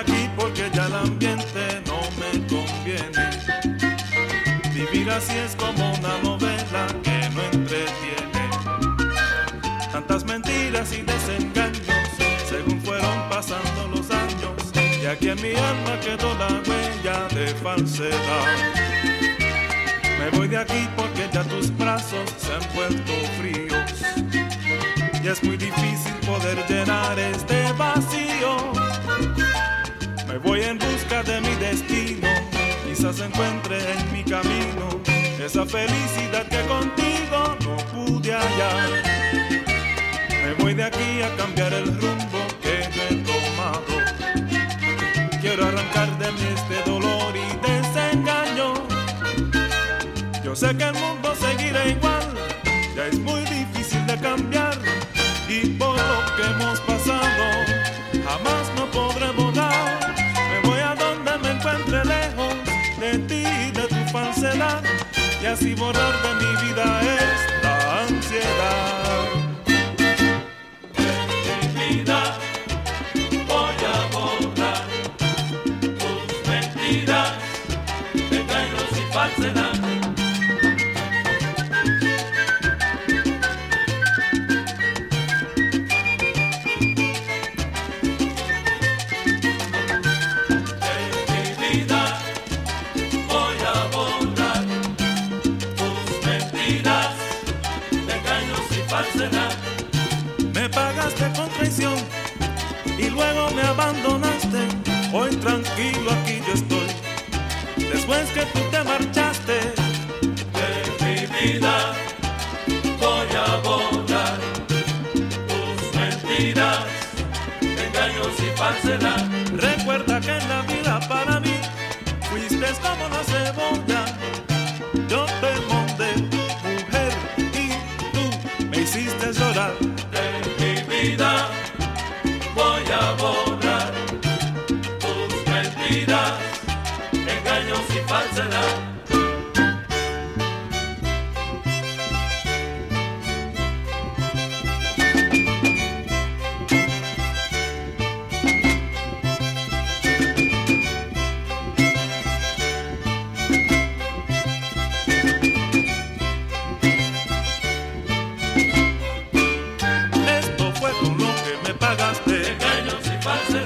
aquí porque ya el ambiente no me conviene. Vivir así es como una novela que no entretiene. Tantas mentiras y desengaños, según fueron pasando los años, y aquí en mi alma quedó la huella de falsedad. Me voy de aquí porque ya tus brazos se han vuelto fríos. Y es muy difícil poder llenar este vaso Voy en busca de mi destino quizás encuentre en mi camino esa felicidad que contigo no pude hallar. Me voy de aquí a cambiar el rumbo que yo he tomado. Quiero arrancar de mí este dolor y desengaño. Yo sé que el mundo seguirá igual, ya es muy difícil de cambiar y por lo que hemos pasado así borrar de mi Después que tú te marchaste, de mi vida voy a borrar tus mentiras, engaños y falsedad. recuerda que en la vida para mí fuiste como la cebolla. Yo te monté, mujer, y tú me hiciste llorar. De mi vida falsedad. Esto fue con lo que me pagaste. Engaños y falsedad,